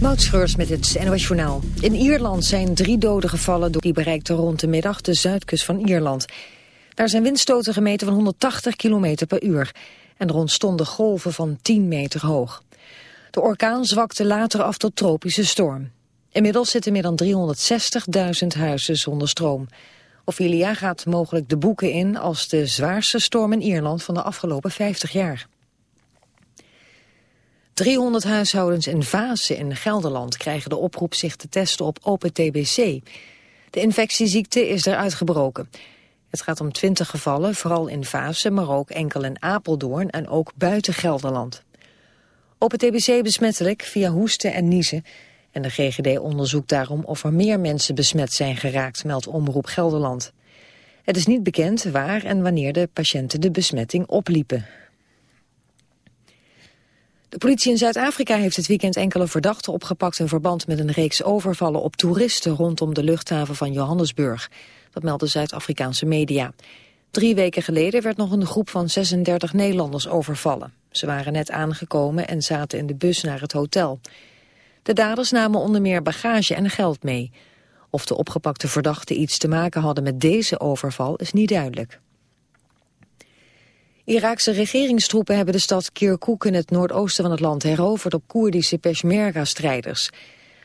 Moutschreurs met het NOS Journaal. In Ierland zijn drie doden gevallen die bereikte rond de middag de zuidkust van Ierland. Daar zijn windstoten gemeten van 180 km per uur. En er ontstonden golven van 10 meter hoog. De orkaan zwakte later af tot tropische storm. Inmiddels zitten meer dan 360.000 huizen zonder stroom. Ophelia gaat mogelijk de boeken in als de zwaarste storm in Ierland van de afgelopen 50 jaar. 300 huishoudens in Vaassen in Gelderland krijgen de oproep zich te testen op open TBC. De infectieziekte is er uitgebroken. Het gaat om 20 gevallen, vooral in Vaassen, maar ook enkel in Apeldoorn en ook buiten Gelderland. Open TBC besmettelijk via hoesten en niezen. En de GGD onderzoekt daarom of er meer mensen besmet zijn geraakt, meldt Omroep Gelderland. Het is niet bekend waar en wanneer de patiënten de besmetting opliepen. De politie in Zuid-Afrika heeft het weekend enkele verdachten opgepakt... in verband met een reeks overvallen op toeristen rondom de luchthaven van Johannesburg. Dat melden Zuid-Afrikaanse media. Drie weken geleden werd nog een groep van 36 Nederlanders overvallen. Ze waren net aangekomen en zaten in de bus naar het hotel. De daders namen onder meer bagage en geld mee. Of de opgepakte verdachten iets te maken hadden met deze overval is niet duidelijk. Iraakse regeringstroepen hebben de stad Kirkuk in het noordoosten van het land heroverd op Koerdische Peshmerga-strijders.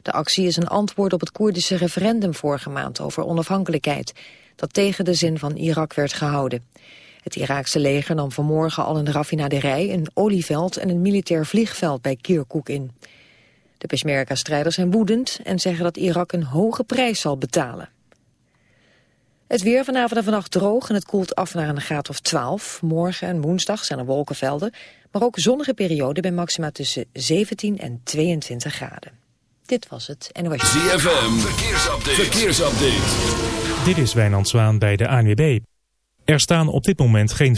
De actie is een antwoord op het Koerdische referendum vorige maand over onafhankelijkheid, dat tegen de zin van Irak werd gehouden. Het Iraakse leger nam vanmorgen al een raffinaderij, een olieveld en een militair vliegveld bij Kirkuk in. De Peshmerga-strijders zijn woedend en zeggen dat Irak een hoge prijs zal betalen. Het weer vanavond en vannacht droog en het koelt af naar een graad of 12. Morgen en woensdag zijn er wolkenvelden, maar ook zonnige perioden bij maxima tussen 17 en 22 graden. Dit was het NOS. ZFM, verkeersupdate. verkeersupdate. Dit is Wijnand Zwaan bij de ANWB. Er staan op dit moment geen...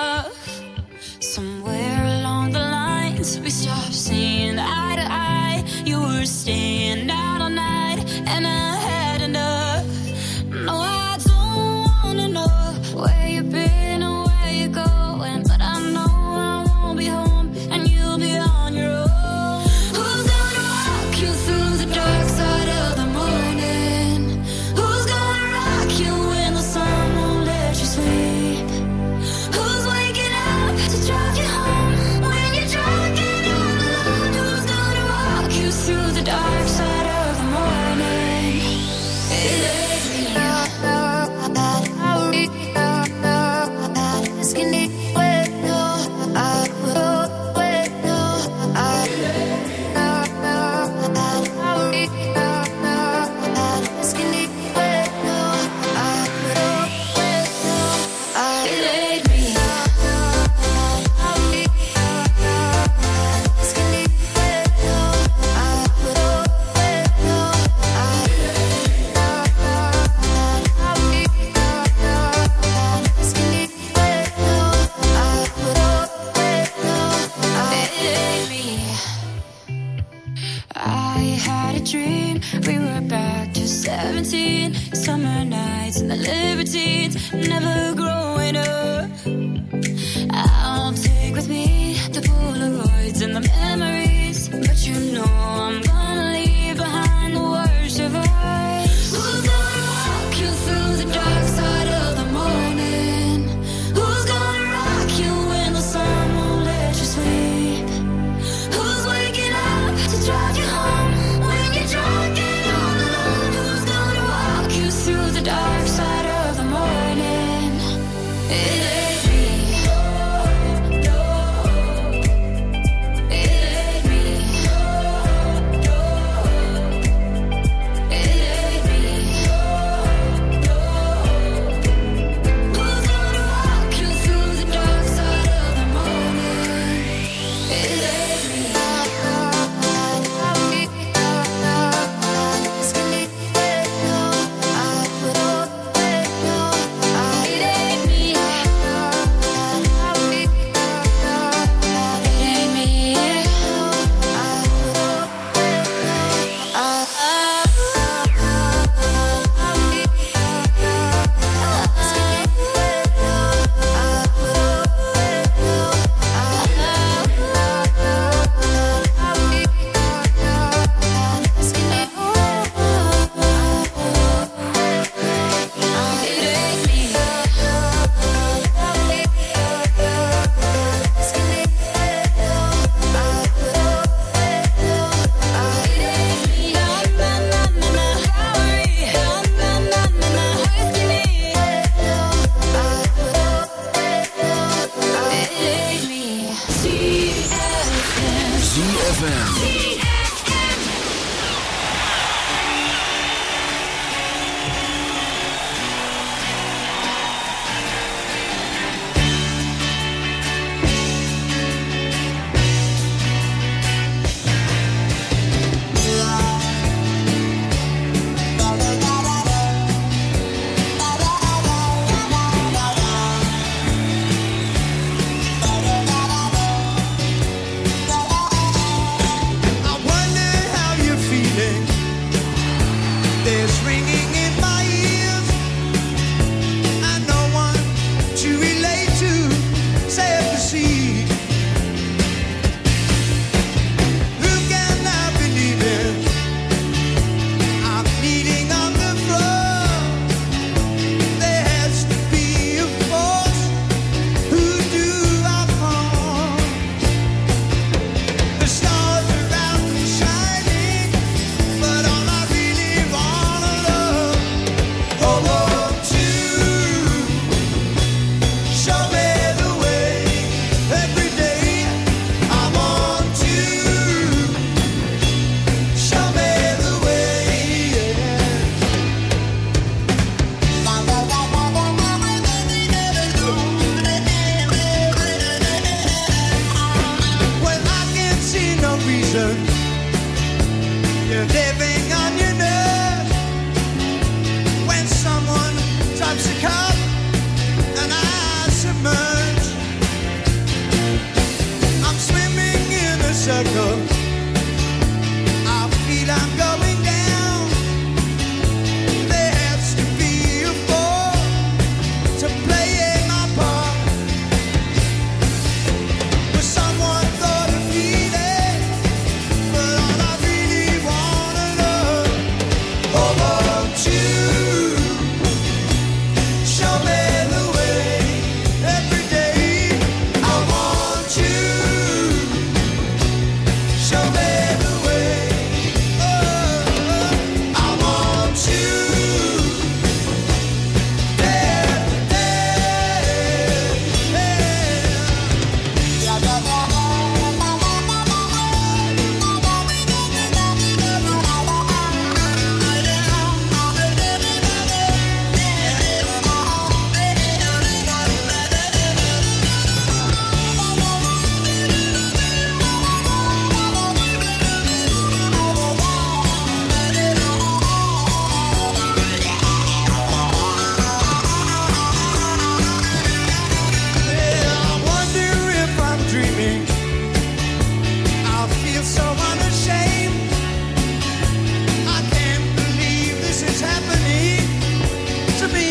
To be.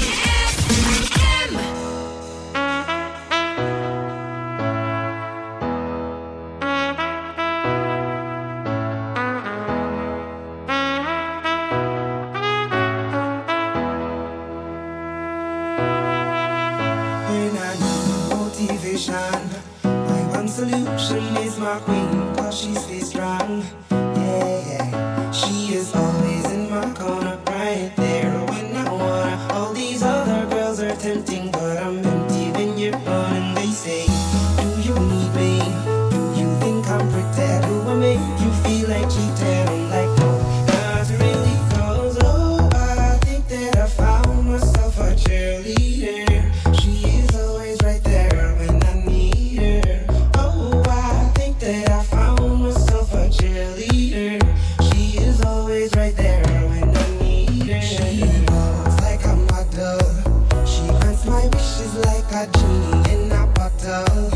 like a genie in a bottle.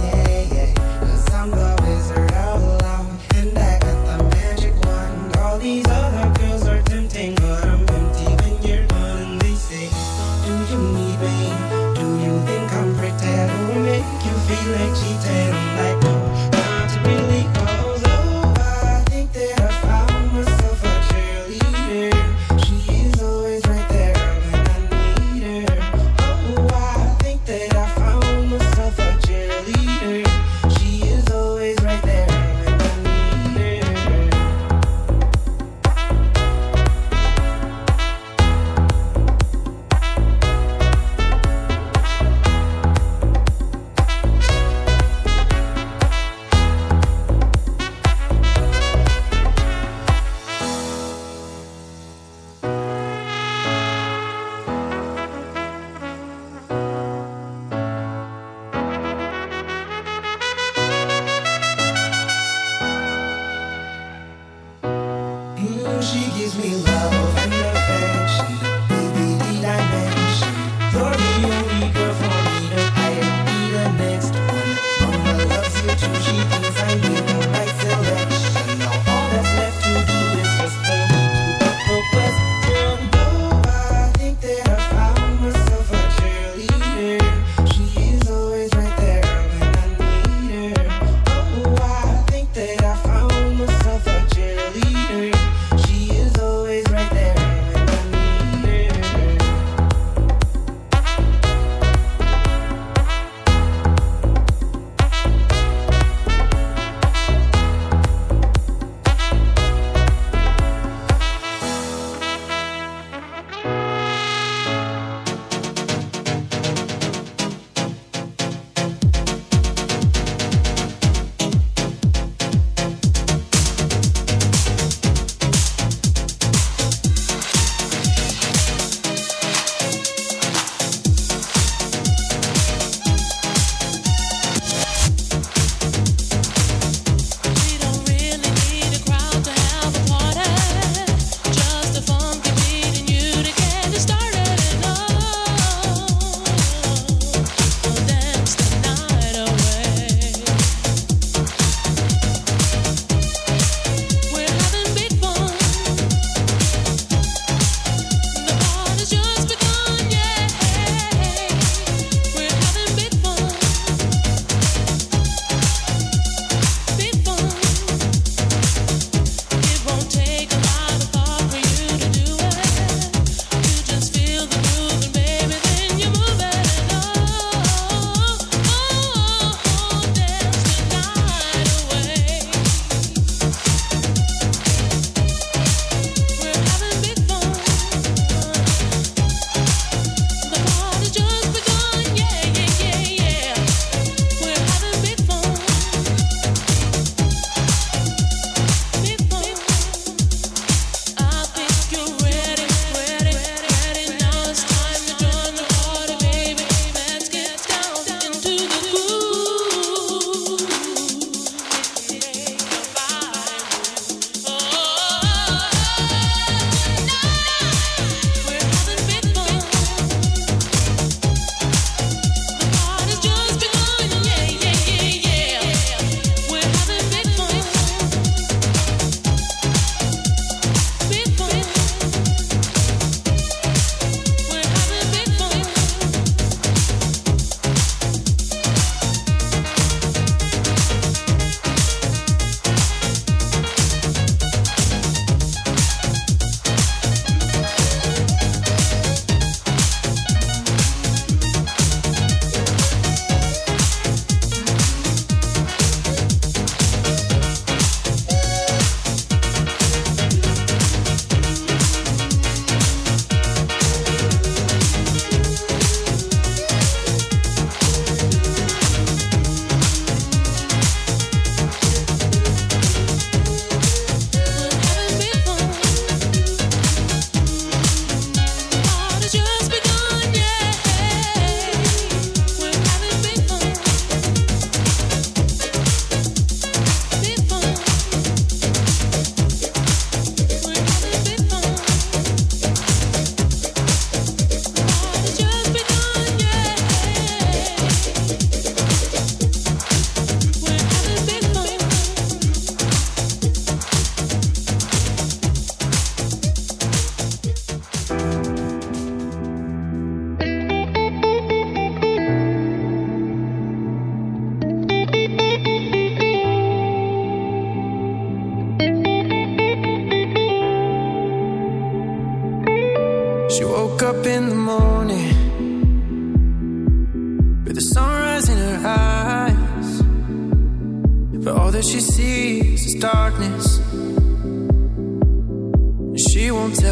Yeah, love. And I got the magic. All these other girls are tempting, but I'm empty when you're gone. And they say, Do you need me? Do you think I'm you feel like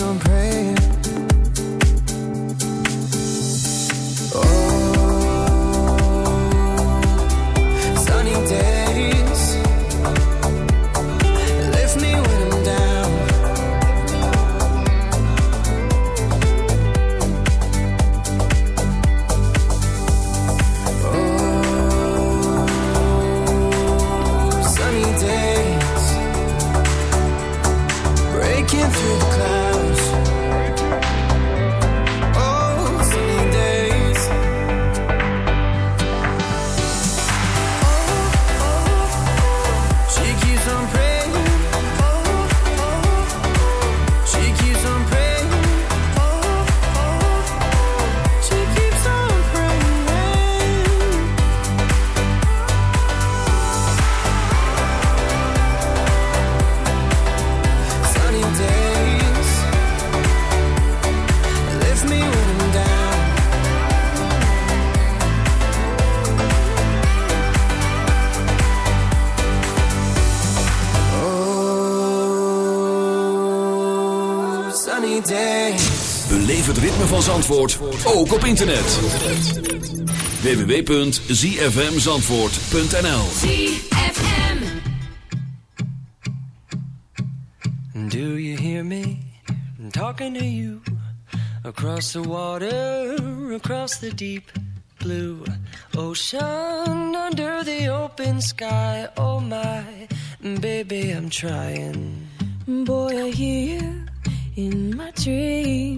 I'm praying. Zandvoort ook op internet. www.zfmzandvoort.nl ZFM. Do you hear me talking to you? Across the water, across the deep blue ocean Under the open sky, oh my Baby, I'm trying. Boy, I hear you in my dreams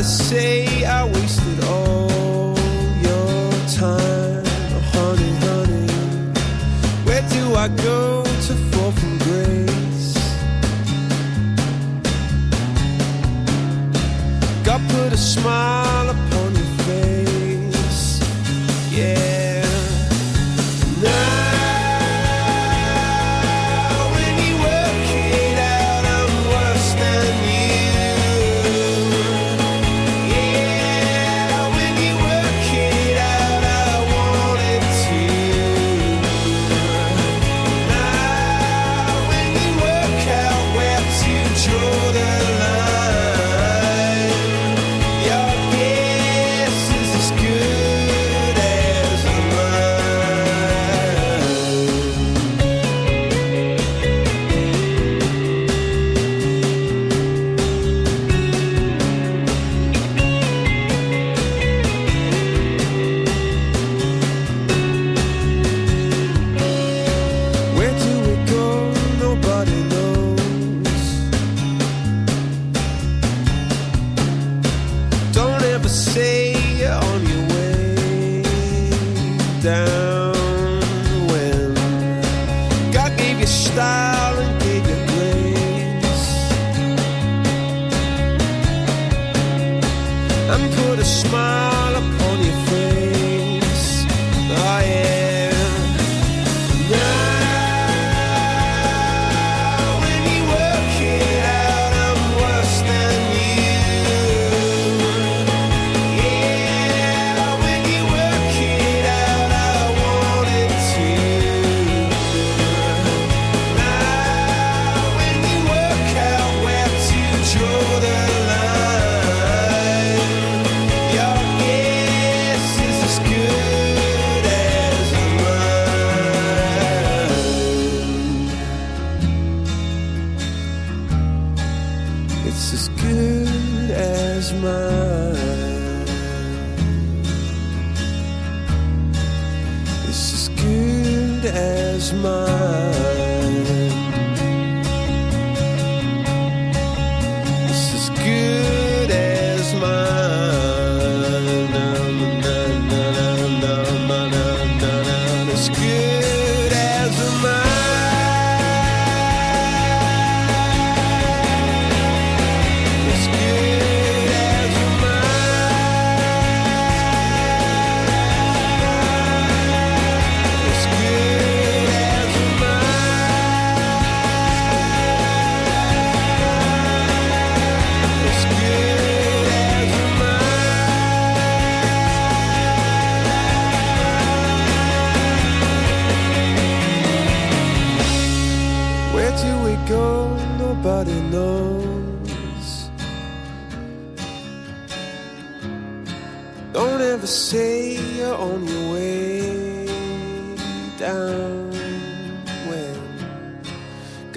to say I wasted all your time, oh, honey, honey. Where do I go to fall from grace? God put a smile.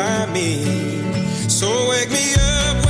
by me. So wake me up.